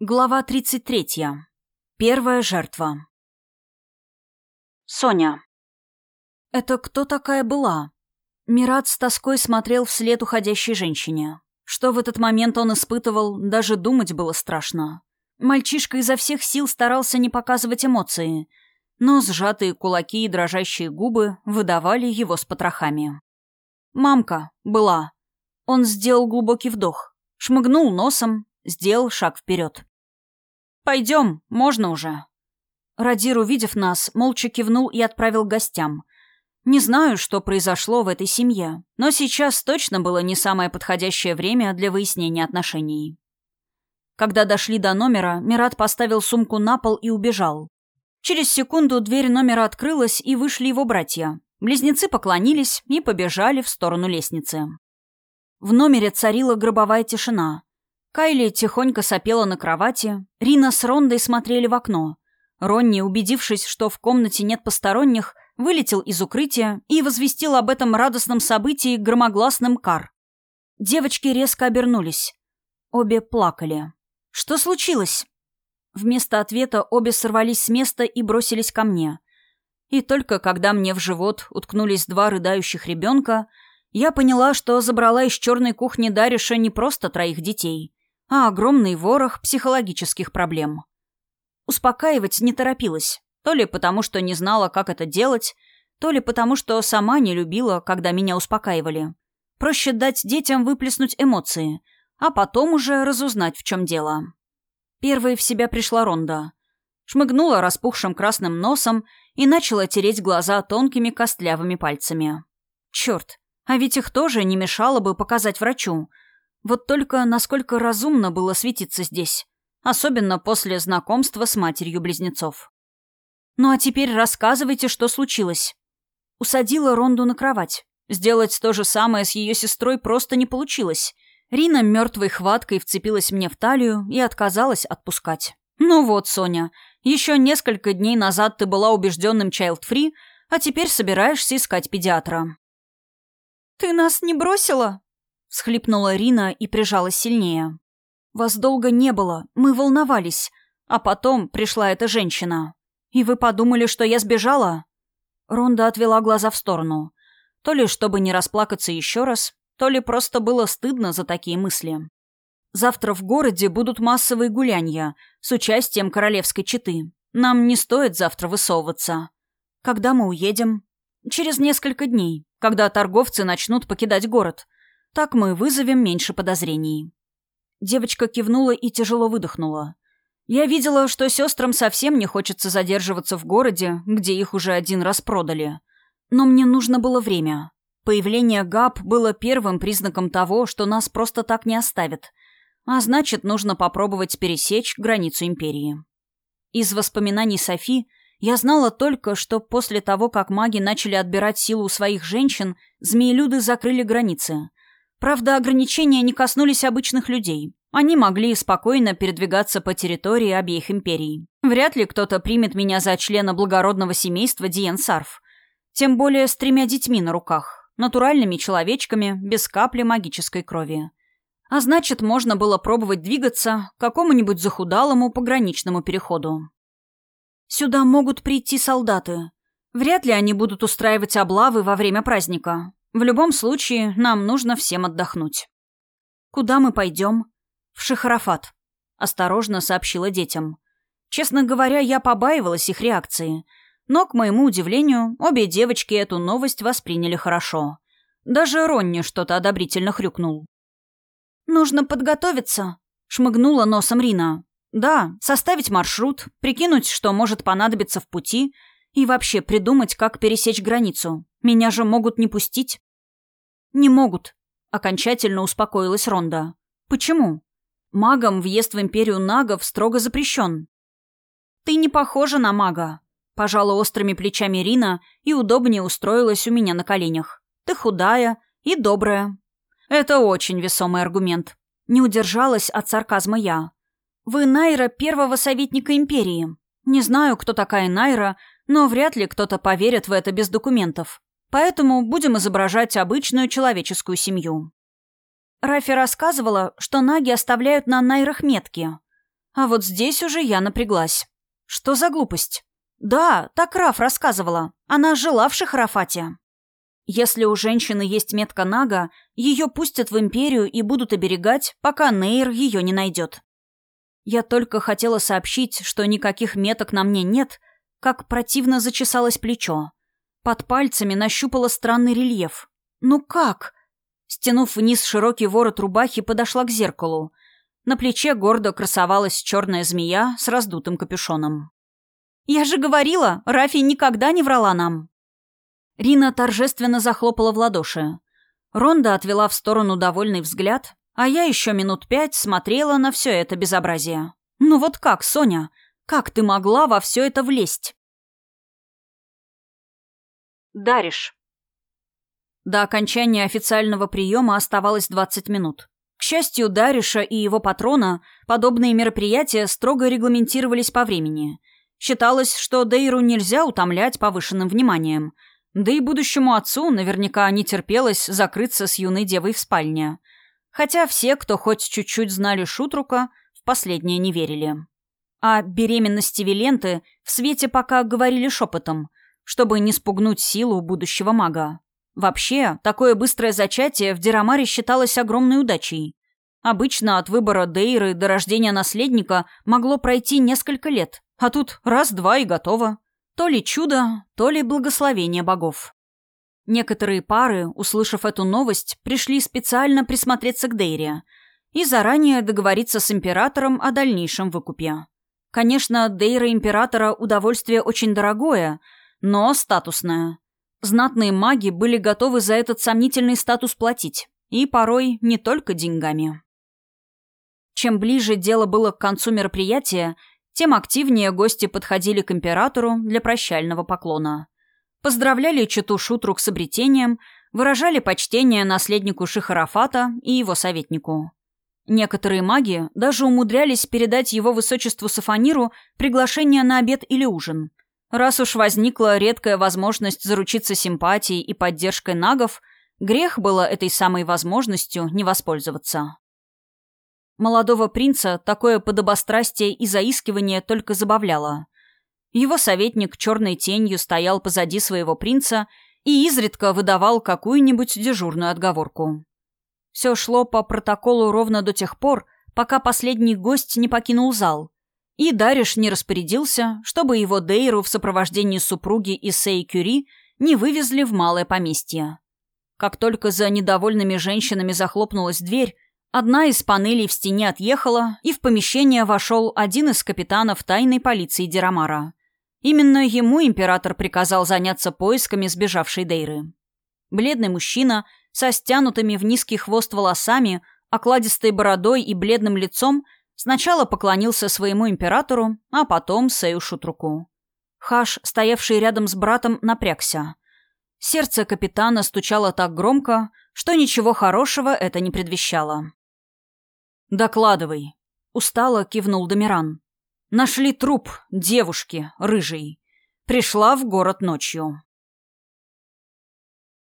Глава 33. Первая жертва. Соня. Это кто такая была? Мират с тоской смотрел вслед уходящей женщине. Что в этот момент он испытывал, даже думать было страшно. Мальчишка изо всех сил старался не показывать эмоции, но сжатые кулаки и дрожащие губы выдавали его с потрохами. «Мамка. Была». Он сделал глубокий вдох, шмыгнул носом, сделал шаг вперед. «Пойдем, можно уже». Радир, увидев нас, молча кивнул и отправил гостям. Не знаю, что произошло в этой семье, но сейчас точно было не самое подходящее время для выяснения отношений. Когда дошли до номера, Мират поставил сумку на пол и убежал. Через секунду дверь номера открылась, и вышли его братья. Близнецы поклонились и побежали в сторону лестницы. В номере царила гробовая тишина. Кайли тихонько сопела на кровати, Рина с Рондой смотрели в окно. Ронни, убедившись, что в комнате нет посторонних, вылетел из укрытия и возвестил об этом радостном событии громогласным кар. Девочки резко обернулись. Обе плакали. «Что случилось?» Вместо ответа обе сорвались с места и бросились ко мне. И только когда мне в живот уткнулись два рыдающих ребенка, я поняла, что забрала из черной кухни Дариша не просто троих детей, а огромный ворох психологических проблем. Успокаивать не торопилась, то ли потому, что не знала, как это делать, то ли потому, что сама не любила, когда меня успокаивали. Проще дать детям выплеснуть эмоции, а потом уже разузнать, в чем дело. Первой в себя пришла Ронда. Шмыгнула распухшим красным носом и начала тереть глаза тонкими костлявыми пальцами. Черт, а ведь их тоже не мешало бы показать врачу — вот только насколько разумно было светиться здесь, особенно после знакомства с матерью близнецов. «Ну а теперь рассказывайте, что случилось». Усадила Ронду на кровать. Сделать то же самое с ее сестрой просто не получилось. Рина мертвой хваткой вцепилась мне в талию и отказалась отпускать. «Ну вот, Соня, еще несколько дней назад ты была убежденным child-free, а теперь собираешься искать педиатра». «Ты нас не бросила?» Схлипнула Рина и прижалась сильнее. «Вас долго не было, мы волновались. А потом пришла эта женщина. И вы подумали, что я сбежала?» Ронда отвела глаза в сторону. То ли чтобы не расплакаться еще раз, то ли просто было стыдно за такие мысли. Завтра в городе будут массовые гулянья с участием королевской четы. Нам не стоит завтра высовываться. Когда мы уедем? Через несколько дней, когда торговцы начнут покидать город. Так мы вызовем меньше подозрений». Девочка кивнула и тяжело выдохнула. Я видела, что сестрам совсем не хочется задерживаться в городе, где их уже один раз продали. Но мне нужно было время. Появление ГАП было первым признаком того, что нас просто так не оставят. А значит, нужно попробовать пересечь границу империи. Из воспоминаний Софи я знала только, что после того, как маги начали отбирать силу у своих женщин, змеелюды закрыли границы. Правда, ограничения не коснулись обычных людей. Они могли спокойно передвигаться по территории обеих империй. Вряд ли кто-то примет меня за члена благородного семейства Диен Сарф. Тем более с тремя детьми на руках. Натуральными человечками, без капли магической крови. А значит, можно было пробовать двигаться к какому-нибудь захудалому пограничному переходу. Сюда могут прийти солдаты. Вряд ли они будут устраивать облавы во время праздника. В любом случае, нам нужно всем отдохнуть. Куда мы пойдем? В Шахарафат. Осторожно сообщила детям. Честно говоря, я побаивалась их реакции. Но, к моему удивлению, обе девочки эту новость восприняли хорошо. Даже Ронни что-то одобрительно хрюкнул. «Нужно подготовиться», — шмыгнула носом Рина. «Да, составить маршрут, прикинуть, что может понадобиться в пути, и вообще придумать, как пересечь границу. Меня же могут не пустить». «Не могут», — окончательно успокоилась Ронда. «Почему?» «Магам въезд в империю нагов строго запрещен». «Ты не похожа на мага», — пожала острыми плечами Рина и удобнее устроилась у меня на коленях. «Ты худая и добрая». «Это очень весомый аргумент». Не удержалась от сарказма я. «Вы Найра первого советника империи. Не знаю, кто такая Найра, но вряд ли кто-то поверит в это без документов. Поэтому будем изображать обычную человеческую семью. Рафи рассказывала, что наги оставляют на найрах метки. А вот здесь уже я напряглась. Что за глупость? Да, так Раф рассказывала. Она жила в Шахарафате. Если у женщины есть метка Нага, ее пустят в империю и будут оберегать, пока Нейр ее не найдет. Я только хотела сообщить, что никаких меток на мне нет, как противно зачесалось плечо. Под пальцами нащупала странный рельеф. «Ну как?» Стянув вниз широкий ворот рубахи, подошла к зеркалу. На плече гордо красовалась черная змея с раздутым капюшоном. «Я же говорила, Рафи никогда не врала нам!» Рина торжественно захлопала в ладоши. Ронда отвела в сторону довольный взгляд, а я еще минут пять смотрела на все это безобразие. «Ну вот как, Соня? Как ты могла во все это влезть?» Дариш. До окончания официального приема оставалось 20 минут. К счастью, Дариша и его патрона подобные мероприятия строго регламентировались по времени. Считалось, что Дейру нельзя утомлять повышенным вниманием – да и будущему отцу наверняка не терпелось закрыться с юной девой в спальне. Хотя все, кто хоть чуть-чуть знали Шутрука, в последнее не верили. О беременности Виленты в свете пока говорили шепотом, чтобы не спугнуть силу будущего мага. Вообще, такое быстрое зачатие в Дирамаре считалось огромной удачей. Обычно от выбора Дейры до рождения наследника могло пройти несколько лет, а тут раз-два и готово. То ли чудо, то ли благословение богов. Некоторые пары, услышав эту новость, пришли специально присмотреться к Дейре и заранее договориться с императором о дальнейшем выкупе. Конечно, Дейра императора удовольствие очень дорогое, но статусное. Знатные маги были готовы за этот сомнительный статус платить, и порой не только деньгами. Чем ближе дело было к концу мероприятия, тем активнее гости подходили к императору для прощального поклона. Поздравляли Читу Шутрук с обретением, выражали почтение наследнику Шихарафата и его советнику. Некоторые маги даже умудрялись передать его высочеству Сафаниру приглашение на обед или ужин. Раз уж возникла редкая возможность заручиться симпатией и поддержкой нагов, грех было этой самой возможностью не воспользоваться. Молодого принца такое подобострастие и заискивание только забавляло. Его советник черной тенью стоял позади своего принца и изредка выдавал какую-нибудь дежурную отговорку. Все шло по протоколу ровно до тех пор, пока последний гость не покинул зал, и Дариш не распорядился, чтобы его Дейру в сопровождении супруги Исей Кюри не вывезли в малое поместье. Как только за недовольными женщинами захлопнулась дверь, Одна из панелей в стене отъехала, и в помещение вошел один из капитанов тайной полиции Дирамара. Именно ему император приказал заняться поисками сбежавшей Дейры. Бледный мужчина со стянутыми в низкий хвост волосами, окладистой бородой и бледным лицом сначала поклонился своему императору, а потом Сею Шутруку. Хаш, стоявший рядом с братом, напрягся. Сердце капитана стучало так громко, что ничего хорошего это не предвещало. «Докладывай», — устало кивнул Домиран. «Нашли труп девушки, рыжей. Пришла в город ночью».